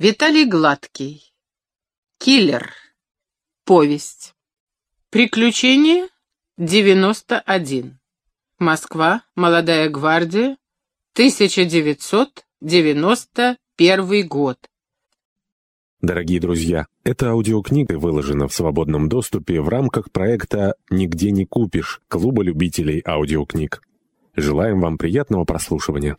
Виталий Гладкий. Киллер. Повесть. Приключение 91. Москва. Молодая гвардия. 1991 год. Дорогие друзья, эта аудиокнига выложена в свободном доступе в рамках проекта «Нигде не купишь» Клуба любителей аудиокниг. Желаем вам приятного прослушивания.